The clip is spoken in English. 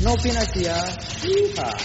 No Pinasia. Yeehaw.